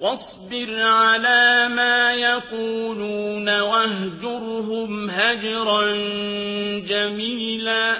وَاصْبِرْ عَلَىٰ مَا يَقُولُونَ وَاهْجُرْهُمْ هَجْرًا جَمِيلًا